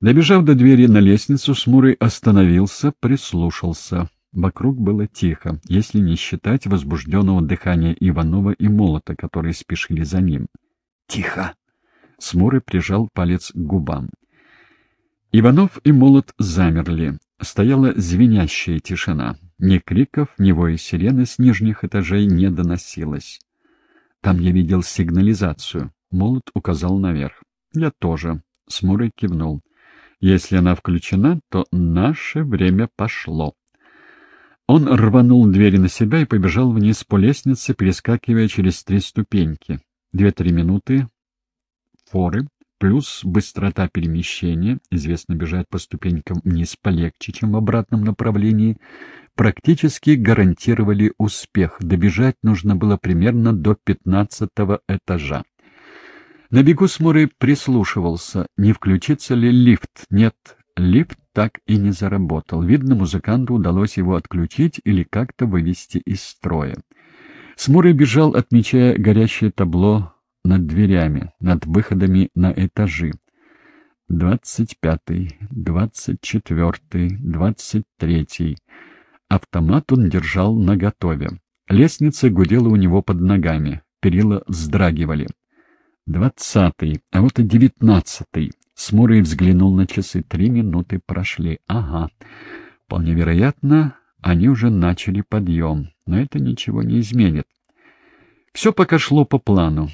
Добежав до двери на лестницу, Смурый остановился, прислушался. Вокруг было тихо, если не считать возбужденного дыхания Иванова и Молота, которые спешили за ним. «Тихо!» — Смурый прижал палец к губам. Иванов и Молот замерли. Стояла звенящая тишина. Ни криков, ни воя сирены с нижних этажей не доносилось. Там я видел сигнализацию. Молот указал наверх. Я тоже. Смурый кивнул. Если она включена, то наше время пошло. Он рванул двери на себя и побежал вниз по лестнице, перескакивая через три ступеньки. Две-три минуты форы, плюс быстрота перемещения, известно бежать по ступенькам вниз полегче, чем в обратном направлении, практически гарантировали успех. Добежать нужно было примерно до пятнадцатого этажа. На бегу Смурый прислушивался, не включится ли лифт. Нет, лифт так и не заработал. Видно, музыканту удалось его отключить или как-то вывести из строя. Смурый бежал, отмечая горящее табло над дверями, над выходами на этажи. Двадцать пятый, двадцать четвертый, двадцать третий. Автомат он держал наготове. Лестница гудела у него под ногами, перила вздрагивали. Двадцатый, а вот и девятнадцатый. Смурый взглянул на часы. Три минуты прошли. Ага. Вполне вероятно, они уже начали подъем. Но это ничего не изменит. Все пока шло по плану.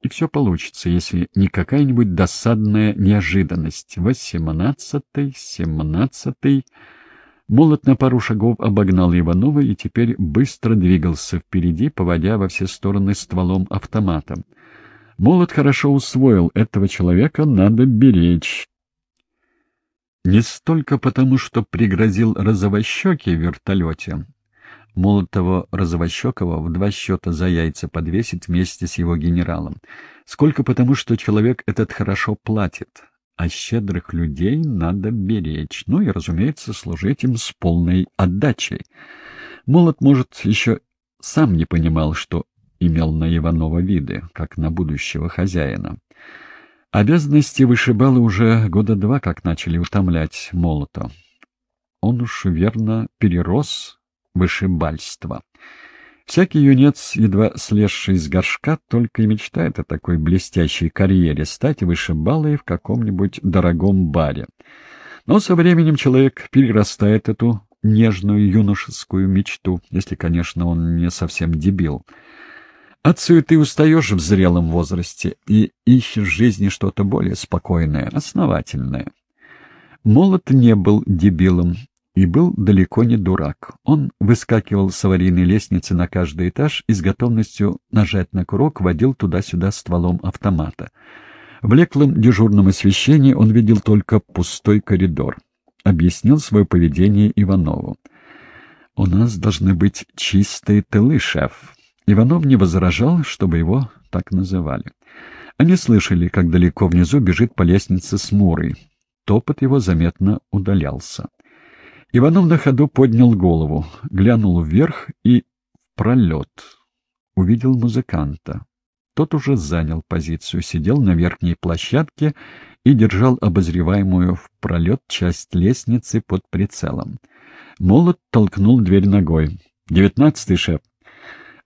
И все получится, если не какая-нибудь досадная неожиданность. Восемнадцатый, семнадцатый... Молот на пару шагов обогнал Иванова и теперь быстро двигался впереди, поводя во все стороны стволом автомата. Молот хорошо усвоил, этого человека надо беречь. Не столько потому, что пригрозил розовощеке в вертолете. Молотого розовощекого в два счета за яйца подвесить вместе с его генералом, сколько потому, что человек этот хорошо платит, а щедрых людей надо беречь, ну и, разумеется, служить им с полной отдачей. Молот, может, еще сам не понимал, что имел на Иванова виды, как на будущего хозяина. Обязанности вышибалы уже года два как начали утомлять молото. Он уж верно перерос вышибальство. Всякий юнец, едва слезший из горшка, только и мечтает о такой блестящей карьере — стать вышибалой в каком-нибудь дорогом баре. Но со временем человек перерастает эту нежную юношескую мечту, если, конечно, он не совсем дебил — от суеты устаешь в зрелом возрасте и ищешь в жизни что-то более спокойное, основательное. Молот не был дебилом и был далеко не дурак. Он выскакивал с аварийной лестницы на каждый этаж и с готовностью нажать на курок водил туда-сюда стволом автомата. В леклом дежурном освещении он видел только пустой коридор. Объяснил свое поведение Иванову. «У нас должны быть чистые тылы, шеф. Иванов не возражал, чтобы его так называли. Они слышали, как далеко внизу бежит по лестнице Смурый. Топот его заметно удалялся. Иванов на ходу поднял голову, глянул вверх и пролет. Увидел музыканта. Тот уже занял позицию, сидел на верхней площадке и держал обозреваемую в пролет часть лестницы под прицелом. Молот толкнул дверь ногой. «Девятнадцатый шеф,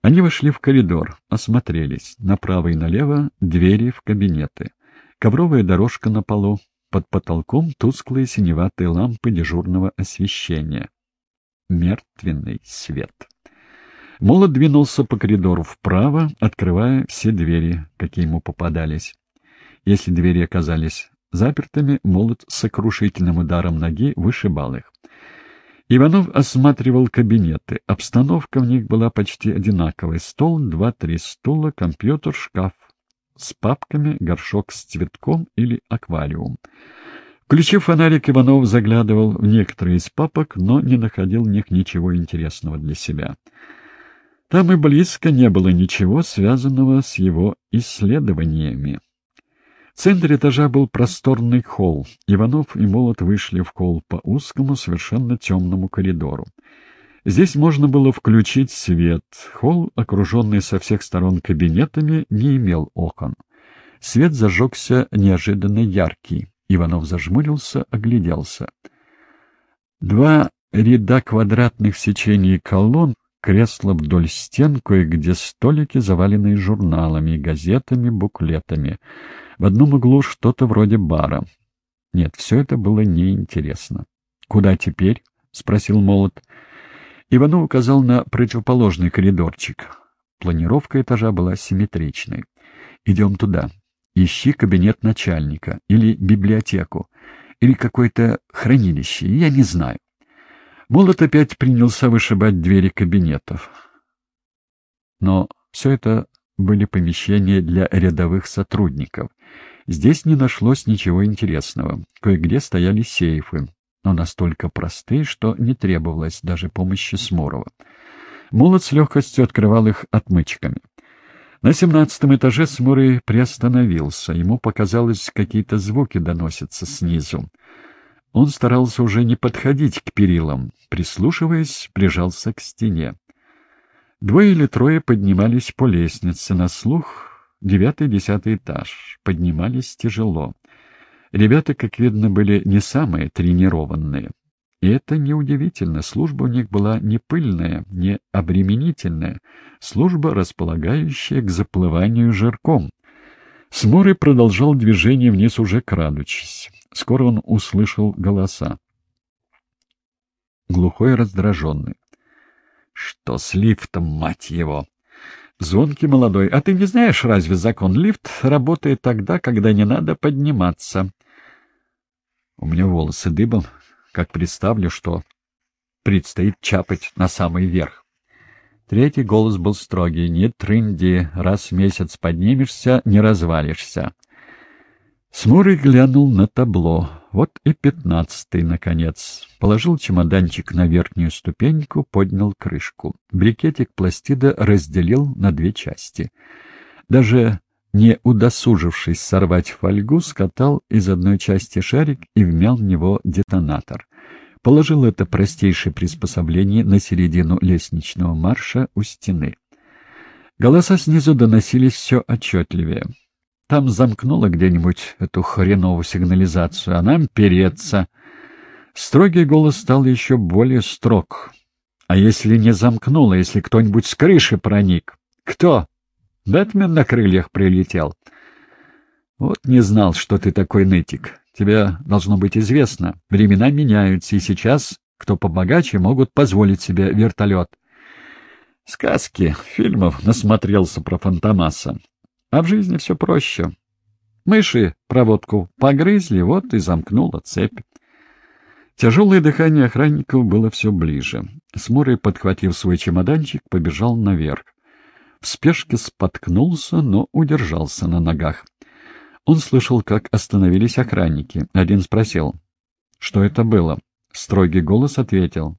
они вошли в коридор, осмотрелись. Направо и налево двери в кабинеты. Ковровая дорожка на полу. Под потолком тусклые синеватые лампы дежурного освещения. Мертвенный свет. Молот двинулся по коридору вправо, открывая все двери, какие ему попадались. Если двери оказались запертыми, молот сокрушительным ударом ноги вышибал их. Иванов осматривал кабинеты. Обстановка в них была почти одинаковой. Стол, два-три стула, компьютер, шкаф с папками, горшок с цветком или аквариум. Включив фонарик, Иванов заглядывал в некоторые из папок, но не находил в них ничего интересного для себя. Там и близко не было ничего, связанного с его исследованиями. В центре этажа был просторный холл. Иванов и Молот вышли в холл по узкому, совершенно темному коридору. Здесь можно было включить свет. Холл, окруженный со всех сторон кабинетами, не имел окон. Свет зажегся неожиданно яркий. Иванов зажмурился, огляделся. Два ряда квадратных сечений колонн, кресла вдоль стен, кое-где столики, заваленные журналами, газетами, буклетами. В одном углу что-то вроде бара. Нет, все это было неинтересно. «Куда теперь?» — спросил Молот. Иванов указал на противоположный коридорчик. Планировка этажа была симметричной. «Идем туда. Ищи кабинет начальника или библиотеку, или какое-то хранилище, я не знаю». Молот опять принялся вышибать двери кабинетов. Но все это были помещения для рядовых сотрудников. Здесь не нашлось ничего интересного. Кое-где стояли сейфы, но настолько простые, что не требовалось даже помощи Сморова. Молот с легкостью открывал их отмычками. На семнадцатом этаже Смурый приостановился. Ему показалось, какие-то звуки доносятся снизу. Он старался уже не подходить к перилам. Прислушиваясь, прижался к стене. Двое или трое поднимались по лестнице. На слух девятый-десятый этаж. Поднимались тяжело. Ребята, как видно, были не самые тренированные. И это неудивительно. Служба у них была не пыльная, не обременительная. Служба, располагающая к заплыванию жирком. Сморы продолжал движение вниз уже крадучись. Скоро он услышал голоса. Глухой раздраженный. «Что с лифтом, мать его?» Звонкий молодой. «А ты не знаешь, разве закон? Лифт работает тогда, когда не надо подниматься». У меня волосы дыбом, как представлю, что предстоит чапать на самый верх. Третий голос был строгий. «Не трынди, раз в месяц поднимешься, не развалишься». Смурый глянул на табло. Вот и пятнадцатый, наконец. Положил чемоданчик на верхнюю ступеньку, поднял крышку. Брикетик пластида разделил на две части. Даже не удосужившись сорвать фольгу, скатал из одной части шарик и вмял в него детонатор. Положил это простейшее приспособление на середину лестничного марша у стены. Голоса снизу доносились все отчетливее. Там замкнуло где-нибудь эту хреновую сигнализацию, а нам переться. Строгий голос стал еще более строг. А если не замкнуло, если кто-нибудь с крыши проник? Кто? Бэтмен на крыльях прилетел. Вот не знал, что ты такой нытик. Тебе должно быть известно. Времена меняются, и сейчас кто побогаче могут позволить себе вертолет. Сказки, фильмов насмотрелся про Фантомаса. А в жизни все проще. Мыши проводку погрызли, вот и замкнула цепь. Тяжелое дыхание охранников было все ближе. Смурый, подхватив свой чемоданчик, побежал наверх. В спешке споткнулся, но удержался на ногах. Он слышал, как остановились охранники. Один спросил, что это было. Строгий голос ответил.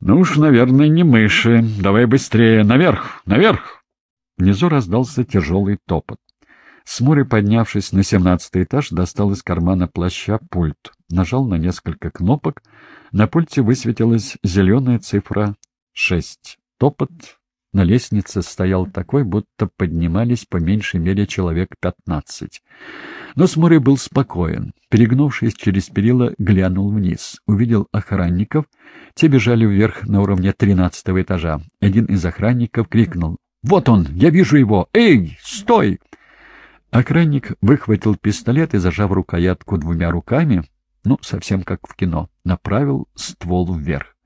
«Ну уж, наверное, не мыши. Давай быстрее. Наверх! Наверх!» Внизу раздался тяжелый топот. Смурый, поднявшись на семнадцатый этаж, достал из кармана плаща пульт. Нажал на несколько кнопок. На пульте высветилась зеленая цифра шесть. Топот на лестнице стоял такой, будто поднимались по меньшей мере человек пятнадцать. Но Смурый был спокоен. Перегнувшись через перила, глянул вниз. Увидел охранников. Те бежали вверх на уровне тринадцатого этажа. Один из охранников крикнул вот он, я вижу его! Эй, стой!» Охранник выхватил пистолет и, зажав рукоятку двумя руками, ну, совсем как в кино, направил ствол вверх.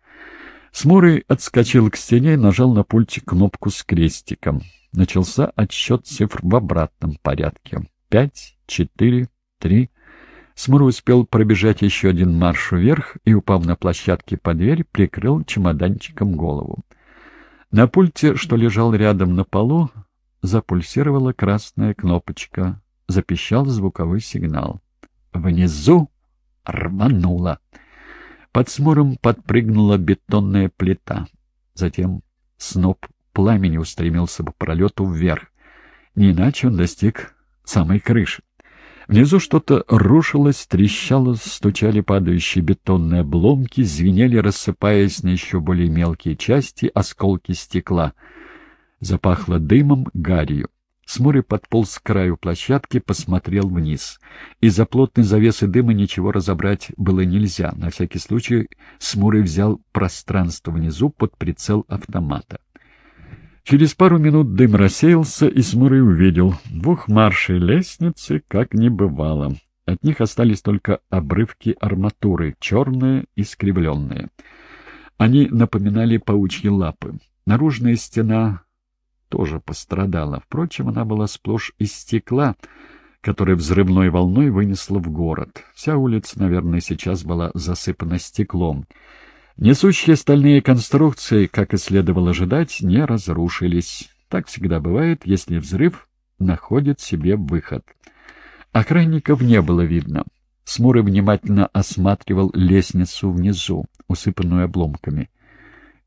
Смурый отскочил к стене и нажал на пульте кнопку с крестиком. Начался отсчет цифр в обратном порядке. Пять, четыре, три. Смурый успел пробежать еще один марш вверх и, упав на площадке под дверь, прикрыл чемоданчиком голову. На пульте, что лежал рядом на полу, запульсировала красная кнопочка. Запищал звуковой сигнал. Внизу рвануло. Под смуром подпрыгнула бетонная плита. Затем сноп пламени устремился по пролету вверх. Не иначе он достиг самой крыши. Внизу что-то рушилось, трещало, стучали падающие бетонные обломки, звенели, рассыпаясь на еще более мелкие части, осколки стекла. Запахло дымом, гарью. Смурый подполз к краю площадки, посмотрел вниз. Из-за плотной завесы дыма ничего разобрать было нельзя. На всякий случай Смурый взял пространство внизу под прицел автомата. Через пару минут дым рассеялся, и Смурый увидел двух маршей лестницы, как не бывало. От них остались только обрывки арматуры, черные и скривленные. Они напоминали паучьи лапы. Наружная стена тоже пострадала. Впрочем, она была сплошь из стекла, которое взрывной волной вынесло в город. Вся улица, наверное, сейчас была засыпана стеклом. Несущие стальные конструкции, как и следовало ожидать, не разрушились. Так всегда бывает, если взрыв находит себе выход. Охранников не было видно. Смурый внимательно осматривал лестницу внизу, усыпанную обломками.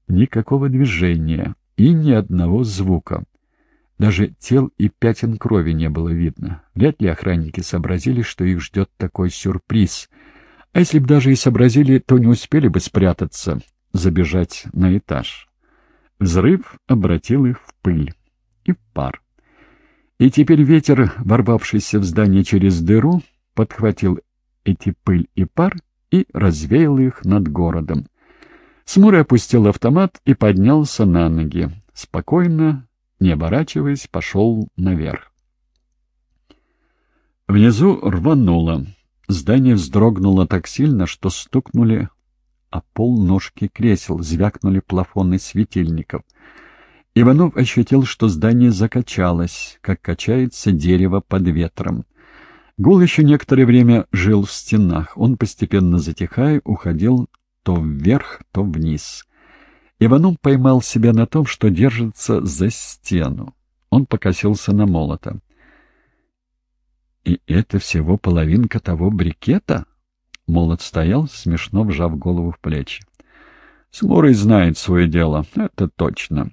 Никакого движения и ни одного звука. Даже тел и пятен крови не было видно. Вряд ли охранники сообразили, что их ждет такой сюрприз. А если бы даже и сообразили, то не успели бы спрятаться, забежать на этаж. Взрыв обратил их в пыль и в пар. И теперь ветер, ворвавшийся в здание через дыру, подхватил эти пыль и пар и развеял их над городом. Смурый опустил автомат и поднялся на ноги. Спокойно, не оборачиваясь, пошел наверх. Внизу рвануло. Здание вздрогнуло так сильно, что стукнули о пол ножки кресел, звякнули плафоны светильников. Иванов ощутил, что здание закачалось, как качается дерево под ветром. Гул еще некоторое время жил в стенах. Он, постепенно затихая, уходил то вверх, то вниз. Иванов поймал себя на том, что держится за стену. Он покосился на молота. «И это всего половинка того брикета?» Молот стоял, смешно вжав голову в плечи. «Смурый знает свое дело, это точно.